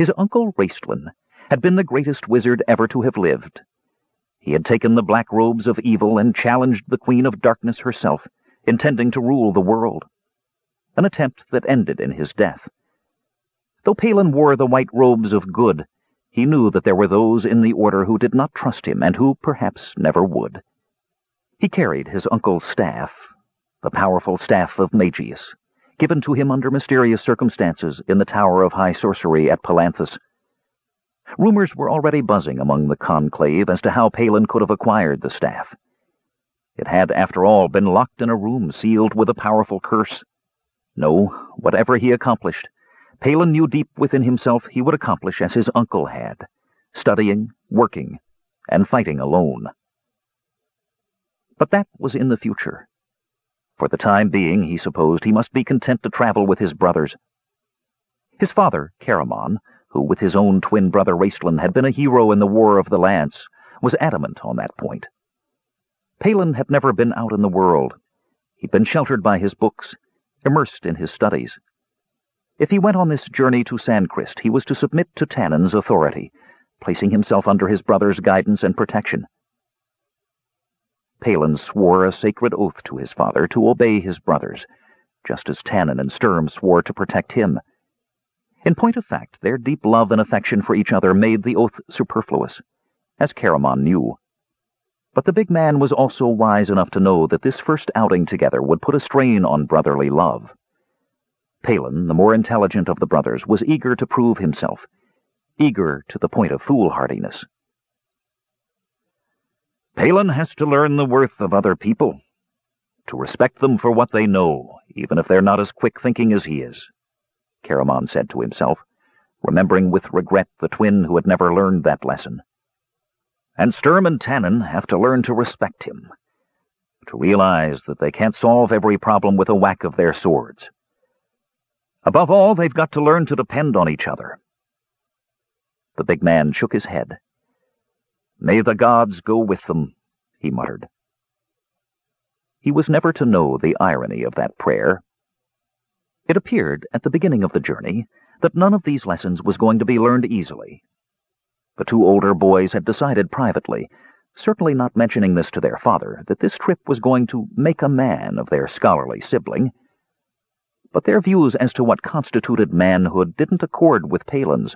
His uncle Raistlin had been the greatest wizard ever to have lived. He had taken the black robes of evil and challenged the Queen of Darkness herself, intending to rule the world. An attempt that ended in his death. Though Palin wore the white robes of good, he knew that there were those in the Order who did not trust him and who, perhaps, never would. He carried his uncle's staff, the powerful staff of Magius, given to him under mysterious circumstances in the Tower of High Sorcery at Palanthas. Rumors were already buzzing among the conclave as to how Palin could have acquired the staff. It had, after all, been locked in a room sealed with a powerful curse. No, whatever he accomplished, Palin knew deep within himself he would accomplish as his uncle had, studying, working, and fighting alone. But that was in the future. For the time being, he supposed, he must be content to travel with his brothers. His father, Caramon, who with his own twin brother Raistlin had been a hero in the War of the Lance, was adamant on that point. Palin had never been out in the world. He'd been sheltered by his books, immersed in his studies. If he went on this journey to Sancrist, he was to submit to Tanin's authority, placing himself under his brother's guidance and protection. Palin swore a sacred oath to his father to obey his brothers, just as Tanin and Sturm swore to protect him. In point of fact, their deep love and affection for each other made the oath superfluous, as Caramon knew. But the big man was also wise enough to know that this first outing together would put a strain on brotherly love. Palin, the more intelligent of the brothers, was eager to prove himself, eager to the point of foolhardiness. Palin has to learn the worth of other people, to respect them for what they know, even if they're not as quick-thinking as he is, Caramon said to himself, remembering with regret the twin who had never learned that lesson. And Sturm and Tanin have to learn to respect him, to realize that they can't solve every problem with a whack of their swords. Above all, they've got to learn to depend on each other. The big man shook his head. May the gods go with them, he muttered. He was never to know the irony of that prayer. It appeared, at the beginning of the journey, that none of these lessons was going to be learned easily. The two older boys had decided privately, certainly not mentioning this to their father, that this trip was going to make a man of their scholarly sibling, but their views as to what constituted manhood didn't accord with Palin's.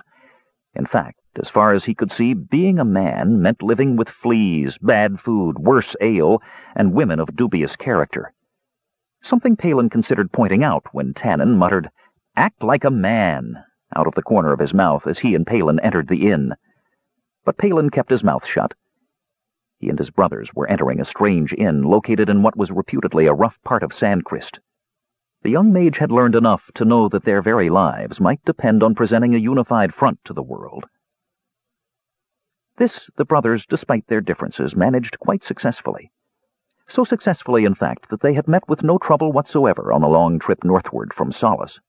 In fact, as far as he could see, being a man meant living with fleas, bad food, worse ale, and women of dubious character. Something Palin considered pointing out when Tanin muttered, Act like a man, out of the corner of his mouth as he and Palin entered the inn. But Palin kept his mouth shut. He and his brothers were entering a strange inn located in what was reputedly a rough part of Sancrist. The young mage had learned enough to know that their very lives might depend on presenting a unified front to the world. This the brothers, despite their differences, managed quite successfully. So successfully, in fact, that they had met with no trouble whatsoever on the long trip northward from Solace.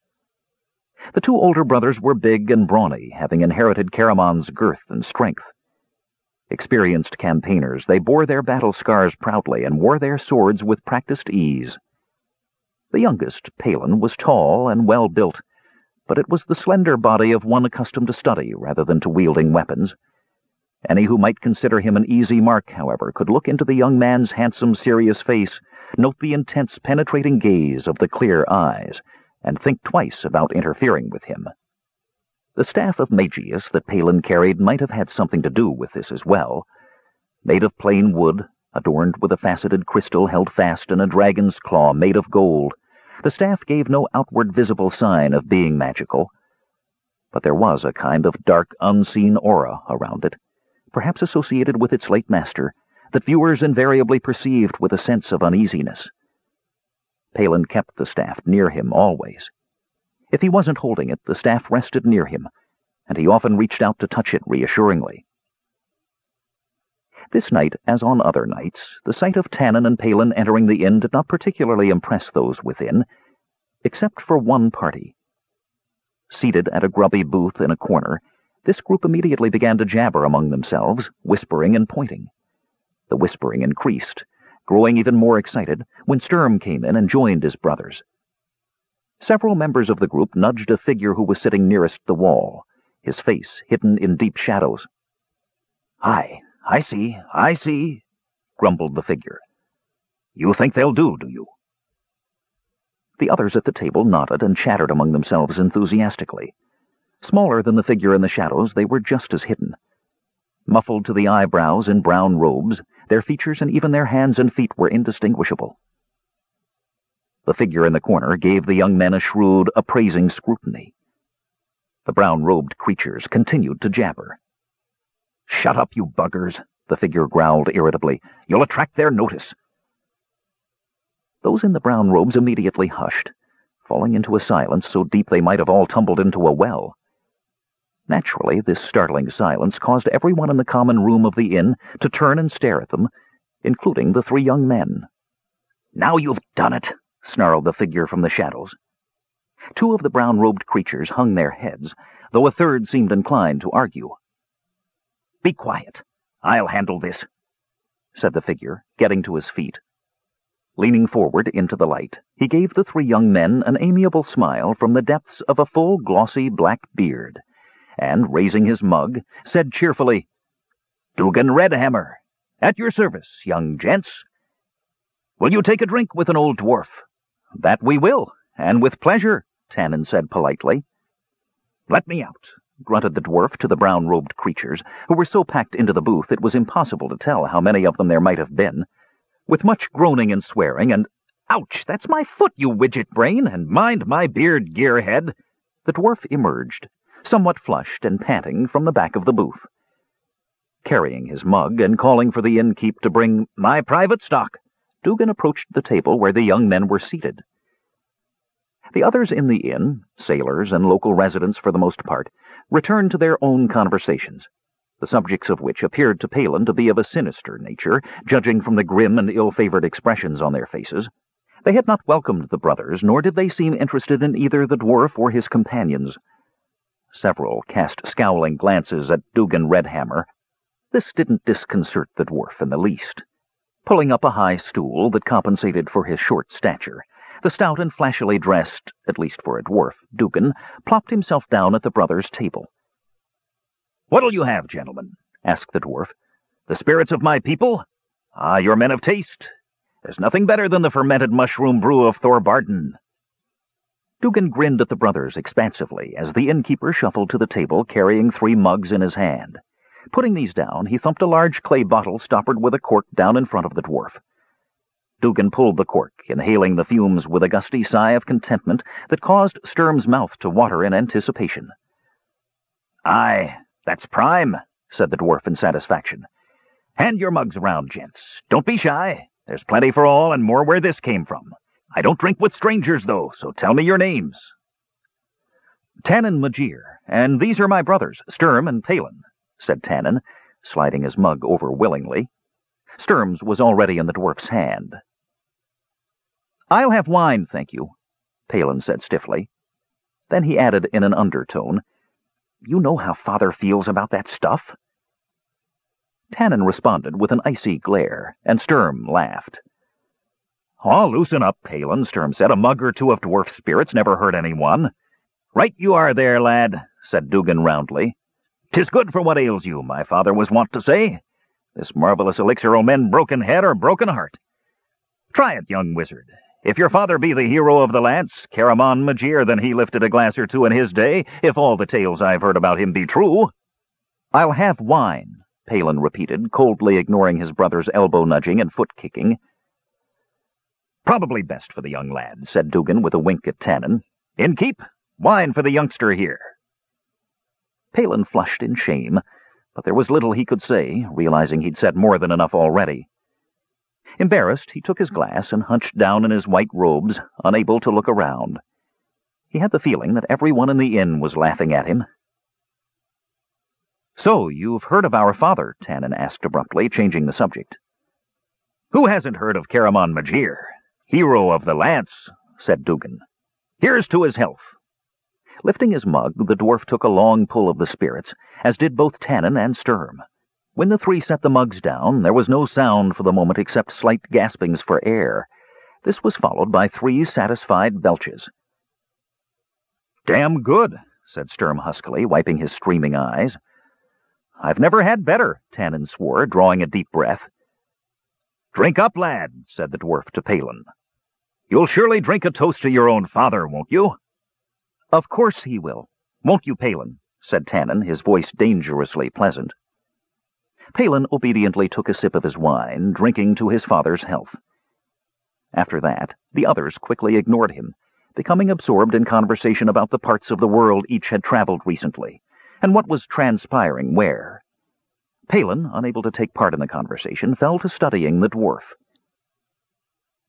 The two older brothers were big and brawny, having inherited Caramon's girth and strength. Experienced campaigners, they bore their battle scars proudly and wore their swords with practiced ease. The youngest, Palin, was tall and well-built, but it was the slender body of one accustomed to study rather than to wielding weapons. Any who might consider him an easy mark, however, could look into the young man's handsome, serious face, note the intense, penetrating gaze of the clear eyes, and think twice about interfering with him. The staff of Magius that Palin carried might have had something to do with this as well. Made of plain wood, adorned with a faceted crystal held fast in a dragon's claw made of gold, the staff gave no outward visible sign of being magical, but there was a kind of dark, unseen aura around it, perhaps associated with its late master, that viewers invariably perceived with a sense of uneasiness. Palin kept the staff near him always. If he wasn't holding it, the staff rested near him, and he often reached out to touch it reassuringly. This night, as on other nights, the sight of Tanin and Palin entering the inn did not particularly impress those within, except for one party. Seated at a grubby booth in a corner, this group immediately began to jabber among themselves, whispering and pointing. The whispering increased, growing even more excited, when Sturm came in and joined his brothers. Several members of the group nudged a figure who was sitting nearest the wall, his face hidden in deep shadows. Aye, I see, I see, grumbled the figure. You think they'll do, do you? The others at the table nodded and chattered among themselves enthusiastically. Smaller than the figure in the shadows, they were just as hidden. Muffled to the eyebrows in brown robes, their features and even their hands and feet were indistinguishable. The figure in the corner gave the young men a shrewd, appraising scrutiny. The brown-robed creatures continued to jabber. Shut up, you buggers, the figure growled irritably. You'll attract their notice. Those in the brown robes immediately hushed, falling into a silence so deep they might have all tumbled into a well. Naturally, this startling silence caused everyone in the common room of the inn to turn and stare at them, including the three young men. Now you've done it, snarled the figure from the shadows. Two of the brown-robed creatures hung their heads, though a third seemed inclined to argue. Be quiet. I'll handle this, said the figure, getting to his feet. Leaning forward into the light, he gave the three young men an amiable smile from the depths of a full, glossy black beard, and, raising his mug, said cheerfully, Dugan Redhammer, at your service, young gents. Will you take a drink with an old dwarf? That we will, and with pleasure, Tanin said politely. Let me out, grunted the dwarf to the brown-robed creatures, who were so packed into the booth it was impossible to tell how many of them there might have been. With much groaning and swearing, and Ouch, that's my foot, you widget brain, and mind my beard, gearhead, the dwarf emerged, somewhat flushed and panting, from the back of the booth. Carrying his mug and calling for the innkeep to bring my private stock, Dugan approached the table where the young men were seated. The others in the inn, sailors and local residents for the most part, returned to their own conversations the subjects of which appeared to Palin to be of a sinister nature, judging from the grim and ill-favored expressions on their faces. They had not welcomed the brothers, nor did they seem interested in either the dwarf or his companions. Several cast scowling glances at Dugan Redhammer. This didn't disconcert the dwarf in the least. Pulling up a high stool that compensated for his short stature, the stout and flashily dressed, at least for a dwarf, Dugan, plopped himself down at the brothers' table. What'll you have, gentlemen? asked the dwarf. The spirits of my people? Ah, you're men of taste. There's nothing better than the fermented mushroom brew of Thorbardin. Dugan grinned at the brothers expansively as the innkeeper shuffled to the table carrying three mugs in his hand. Putting these down, he thumped a large clay bottle stoppered with a cork down in front of the dwarf. Dugan pulled the cork, inhaling the fumes with a gusty sigh of contentment that caused Sturm's mouth to water in anticipation. Aye, that's prime, said the dwarf in satisfaction. Hand your mugs around, gents. Don't be shy. There's plenty for all and more where this came from. I don't drink with strangers, though, so tell me your names. Tanin Majere, and these are my brothers, Sturm and Palin, said Tanin, sliding his mug over willingly. Sturm's was already in the dwarf's hand. I'll have wine, thank you, Palin said stiffly. Then he added in an undertone, you know how father feels about that stuff? Tanin responded with an icy glare, and Sturm laughed. Oh, loosen up, Palin, Sturm said. A mug or two of dwarf spirits never hurt anyone. Right you are there, lad, said Dugan roundly. Tis good for what ails you, my father was wont to say. This marvelous elixir'll mend broken head or broken heart. Try it, young wizard. If your father be the hero of the lance, Caramon Majere, then he lifted a glass or two in his day, if all the tales I've heard about him be true. I'll have wine, Palin repeated, coldly ignoring his brother's elbow-nudging and foot-kicking. Probably best for the young lad, said Dugan with a wink at Tanin. Innkeep, wine for the youngster here. Palin flushed in shame, but there was little he could say, realizing he'd said more than enough already. Embarrassed, he took his glass and hunched down in his white robes, unable to look around. He had the feeling that everyone in the inn was laughing at him. So, you've heard of our father, Tanin asked abruptly, changing the subject. Who hasn't heard of Caramon Majere, hero of the lance, said Dugan. Here's to his health. Lifting his mug, the dwarf took a long pull of the spirits, as did both Tanin and Sturm. When the three set the mugs down, there was no sound for the moment except slight gaspings for air. This was followed by three satisfied belches. Damn good, said Sturm huskily, wiping his streaming eyes. I've never had better, Tanin swore, drawing a deep breath. Drink up, lad, said the dwarf to Palin. You'll surely drink a toast to your own father, won't you? Of course he will. Won't you, Palin? said Tanin, his voice dangerously pleasant. Palin obediently took a sip of his wine, drinking to his father's health. After that, the others quickly ignored him, becoming absorbed in conversation about the parts of the world each had traveled recently, and what was transpiring where. Palin, unable to take part in the conversation, fell to studying the dwarf.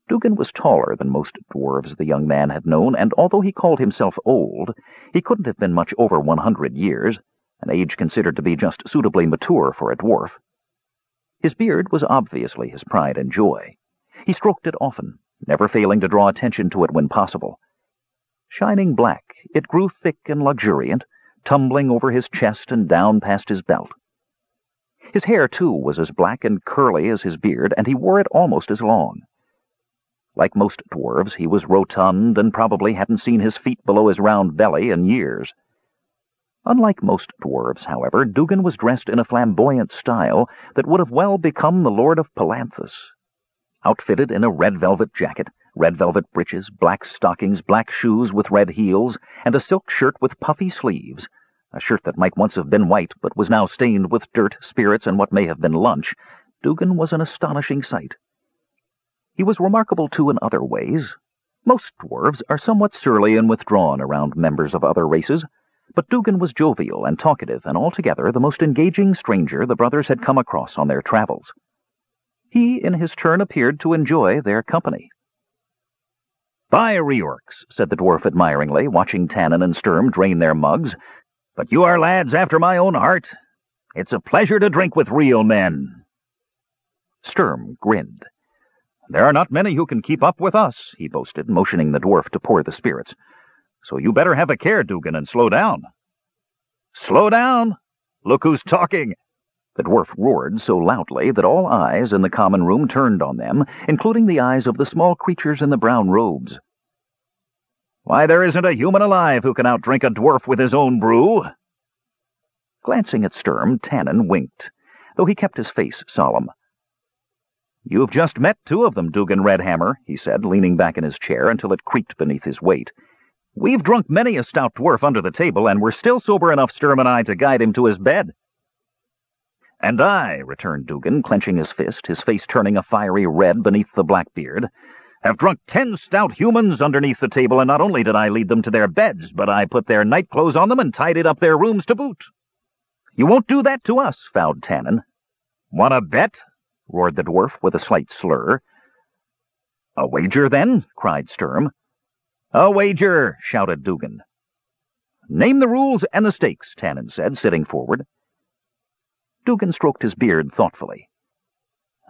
Dugan was taller than most dwarves the young man had known, and although he called himself old, he couldn't have been much over one hundred years, an age considered to be just suitably mature for a dwarf. His beard was obviously his pride and joy. He stroked it often, never failing to draw attention to it when possible. Shining black, it grew thick and luxuriant, tumbling over his chest and down past his belt. His hair, too, was as black and curly as his beard, and he wore it almost as long. Like most dwarves, he was rotund and probably hadn't seen his feet below his round belly in years. Unlike most dwarves, however, Dugan was dressed in a flamboyant style that would have well become the Lord of Palanthas. Outfitted in a red velvet jacket, red velvet breeches, black stockings, black shoes with red heels, and a silk shirt with puffy sleeves, a shirt that might once have been white but was now stained with dirt, spirits, and what may have been lunch, Dugan was an astonishing sight. He was remarkable, too, in other ways. Most dwarves are somewhat surly and withdrawn around members of other races, but Dugan was jovial and talkative, and altogether the most engaging stranger the brothers had come across on their travels. He, in his turn, appeared to enjoy their company. By Reorx, said the dwarf admiringly, watching Tanin and Sturm drain their mugs, but you are lads after my own heart. It's a pleasure to drink with real men. Sturm grinned. There are not many who can keep up with us, he boasted, motioning the dwarf to pour the spirits. So you better have a care, Dugan, and slow down. Slow down? Look who's talking! The dwarf roared so loudly that all eyes in the common room turned on them, including the eyes of the small creatures in the brown robes. Why, there isn't a human alive who can outdrink a dwarf with his own brew. Glancing at Sturm, Tanin winked, though he kept his face solemn. You've just met two of them, Dugan Redhammer, he said, leaning back in his chair until it creaked beneath his weight. We've drunk many a stout dwarf under the table, and we're still sober enough, Sturm and I, to guide him to his bed. And I, returned Dugan, clenching his fist, his face turning a fiery red beneath the black beard, have drunk ten stout humans underneath the table, and not only did I lead them to their beds, but I put their night clothes on them and tidied up their rooms to boot. You won't do that to us, vowed Tanin. Want a bet? roared the dwarf with a slight slur. A wager, then? cried Sturm. A wager, shouted Dugan. Name the rules and the stakes, Tanin said, sitting forward. Dugan stroked his beard thoughtfully.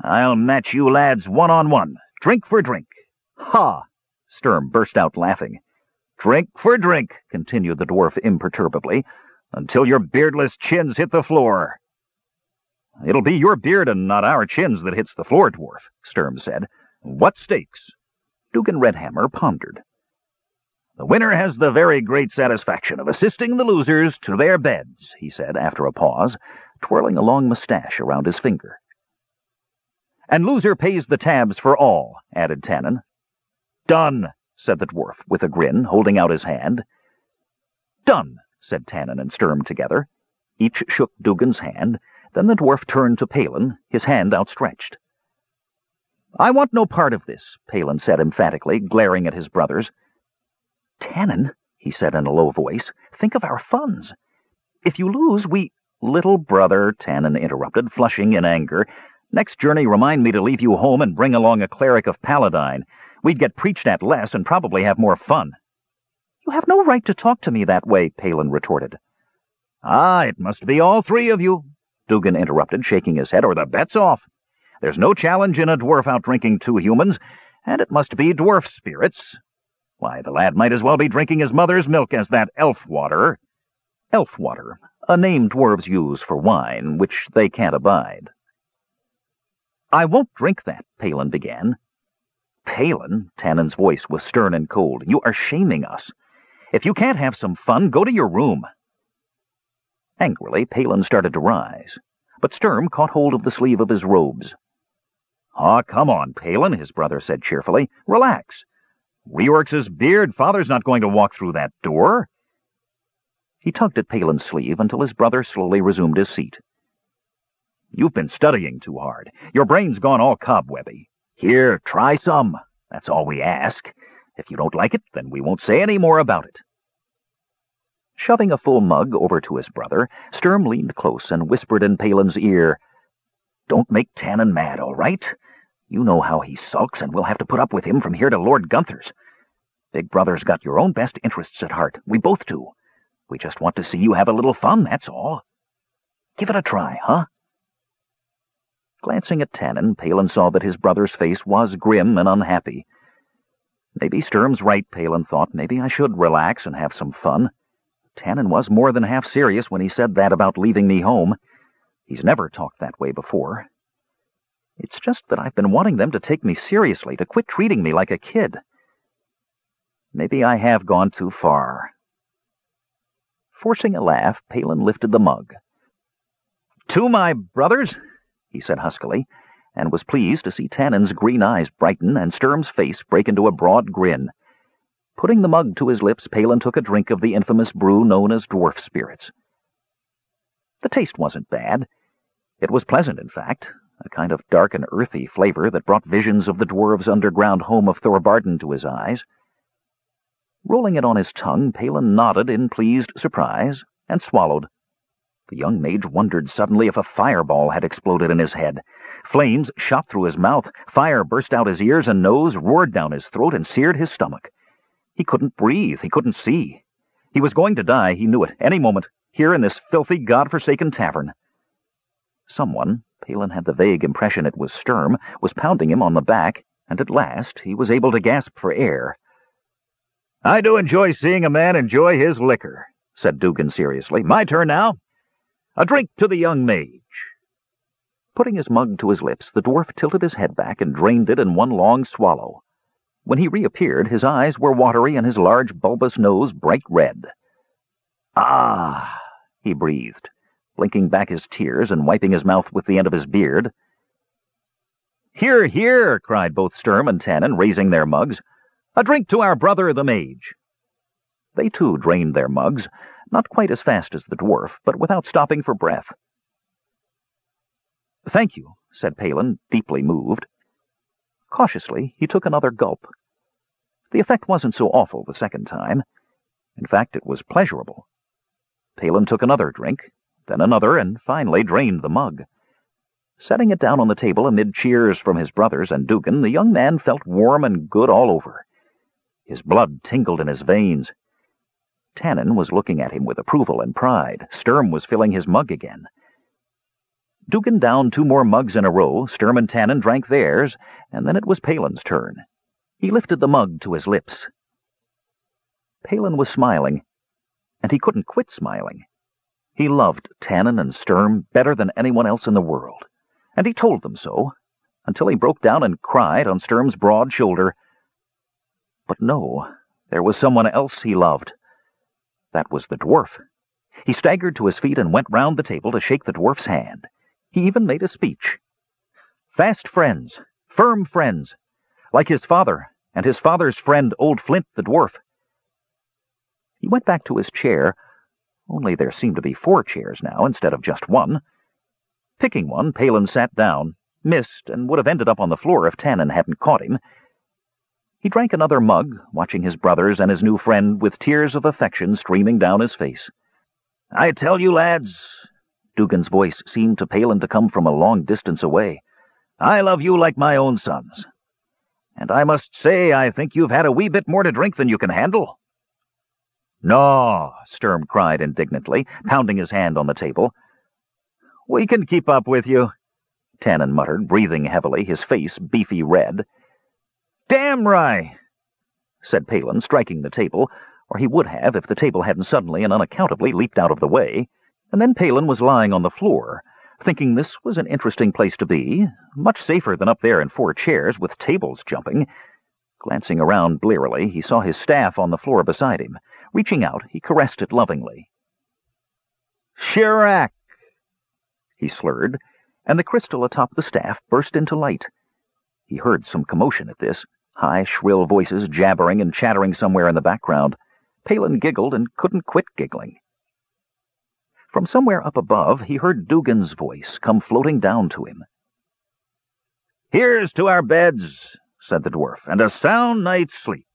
I'll match you lads one-on-one, drink for drink. Ha! Sturm burst out laughing. Drink for drink, continued the dwarf imperturbably, until your beardless chins hit the floor. It'll be your beard and not our chins that hits the floor, dwarf, Sturm said. What stakes? Dugan Redhammer pondered. The winner has the very great satisfaction of assisting the losers to their beds, he said after a pause, twirling a long mustache around his finger. And loser pays the tabs for all, added Tanin. Done, said the dwarf, with a grin, holding out his hand. Done, said Tanin and Sturm together. Each shook Dugan's hand. Then the dwarf turned to Palin, his hand outstretched. I want no part of this, Palin said emphatically, glaring at his brothers. Tanin, he said in a low voice, think of our funds. If you lose, we— Little brother, Tanin interrupted, flushing in anger, Next journey, remind me to leave you home and bring along a cleric of Paladine. We'd get preached at less and probably have more fun. You have no right to talk to me that way, Palin retorted. Ah, it must be all three of you, Dugan interrupted, shaking his head, or the bet's off. There's no challenge in a dwarf outdrinking two humans, and it must be dwarf spirits. Why, the lad might as well be drinking his mother's milk as that elf water. Elf water, a name dwarves use for wine, which they can't abide. I won't drink that, Palin began. Palin, Tanin's voice was stern and cold, you are shaming us. If you can't have some fun, go to your room. Angrily, Palin started to rise, but Sturm caught hold of the sleeve of his robes. Aw, oh, come on, Palin, his brother said cheerfully. Relax. Reorx's beard. Father's not going to walk through that door. He tugged at Palin's sleeve until his brother slowly resumed his seat. You've been studying too hard. Your brain's gone all cobwebby. Here, try some. That's all we ask. If you don't like it, then we won't say any more about it. Shoving a full mug over to his brother, Sturm leaned close and whispered in Palin's ear, Don't make Tanin mad, all right? You know how he sulks, and we'll have to put up with him from here to Lord Gunthar's. Big Brother's got your own best interests at heart. We both do. We just want to see you have a little fun, that's all. Give it a try, huh? Glancing at Tanin, Palin saw that his brother's face was grim and unhappy. Maybe Sturm's right, Palin thought. Maybe I should relax and have some fun. Tanin was more than half serious when he said that about leaving me home. He's never talked that way before. It's just that I've been wanting them to take me seriously, to quit treating me like a kid. Maybe I have gone too far. Forcing a laugh, Palin lifted the mug. To my brothers, he said huskily, and was pleased to see Tanin's green eyes brighten and Sturm's face break into a broad grin. Putting the mug to his lips, Palin took a drink of the infamous brew known as dwarf spirits. The taste wasn't bad. It was pleasant, in fact, a kind of dark and earthy flavor that brought visions of the dwarves' underground home of Thorbardin to his eyes. Rolling it on his tongue, Palin nodded in pleased surprise and swallowed. The young mage wondered suddenly if a fireball had exploded in his head. Flames shot through his mouth, fire burst out his ears and nose, roared down his throat, and seared his stomach. He couldn't breathe, he couldn't see. He was going to die, he knew it, any moment, here in this filthy, god-forsaken tavern. Someone, Palin had the vague impression it was Sturm, was pounding him on the back, and at last he was able to gasp for air. I do enjoy seeing a man enjoy his liquor, said Dugan seriously. My turn now. A drink to the young mage. Putting his mug to his lips, the dwarf tilted his head back and drained it in one long swallow. When he reappeared, his eyes were watery and his large bulbous nose bright red. Ah, he breathed blinking back his tears and wiping his mouth with the end of his beard. Here, here, cried both Sturm and Tanin, raising their mugs. A drink to our brother the mage. They too drained their mugs, not quite as fast as the dwarf, but without stopping for breath. Thank you, said Palin, deeply moved. Cautiously, he took another gulp. The effect wasn't so awful the second time. In fact, it was pleasurable. Palin took another drink, then another, and finally drained the mug. Setting it down on the table amid cheers from his brothers and Dugan, the young man felt warm and good all over. His blood tingled in his veins. Tanin was looking at him with approval and pride. Sturm was filling his mug again. Dugan downed two more mugs in a row. Sturm and Tanin drank theirs, and then it was Palin's turn. He lifted the mug to his lips. Palin was smiling, and he couldn't quit smiling. He loved Tanin and Sturm better than anyone else in the world, and he told them so, until he broke down and cried on Sturm's broad shoulder. But no, there was someone else he loved. That was the dwarf. He staggered to his feet and went round the table to shake the dwarf's hand. He even made a speech. Fast friends, firm friends, like his father and his father's friend, old Flint the dwarf. He went back to his chair, only there seemed to be four chairs now instead of just one. Picking one, Palin sat down, missed, and would have ended up on the floor if Tanin hadn't caught him. He drank another mug, watching his brothers and his new friend with tears of affection streaming down his face. I tell you, lads, Dugan's voice seemed to Palin to come from a long distance away, I love you like my own sons. And I must say I think you've had a wee bit more to drink than you can handle. No, Sturm cried indignantly, pounding his hand on the table. We can keep up with you, Tanin muttered, breathing heavily, his face beefy red. Damn right, said Palin, striking the table, or he would have if the table hadn't suddenly and unaccountably leaped out of the way, and then Palin was lying on the floor, thinking this was an interesting place to be, much safer than up there in four chairs with tables jumping. Glancing around blearily, he saw his staff on the floor beside him, Reaching out, he caressed it lovingly. Shirak! He slurred, and the crystal atop the staff burst into light. He heard some commotion at this, high, shrill voices jabbering and chattering somewhere in the background. Palin giggled and couldn't quit giggling. From somewhere up above, he heard Dugan's voice come floating down to him. Here's to our beds, said the dwarf, and a sound night's sleep.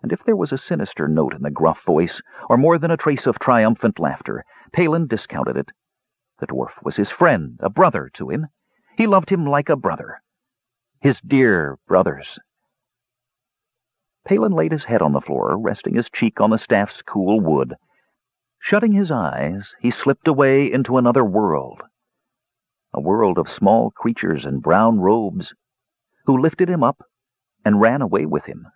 And if there was a sinister note in the gruff voice, or more than a trace of triumphant laughter, Palin discounted it. The dwarf was his friend, a brother to him. He loved him like a brother. His dear brothers. Palin laid his head on the floor, resting his cheek on the staff's cool wood. Shutting his eyes, he slipped away into another world. A world of small creatures in brown robes, who lifted him up and ran away with him.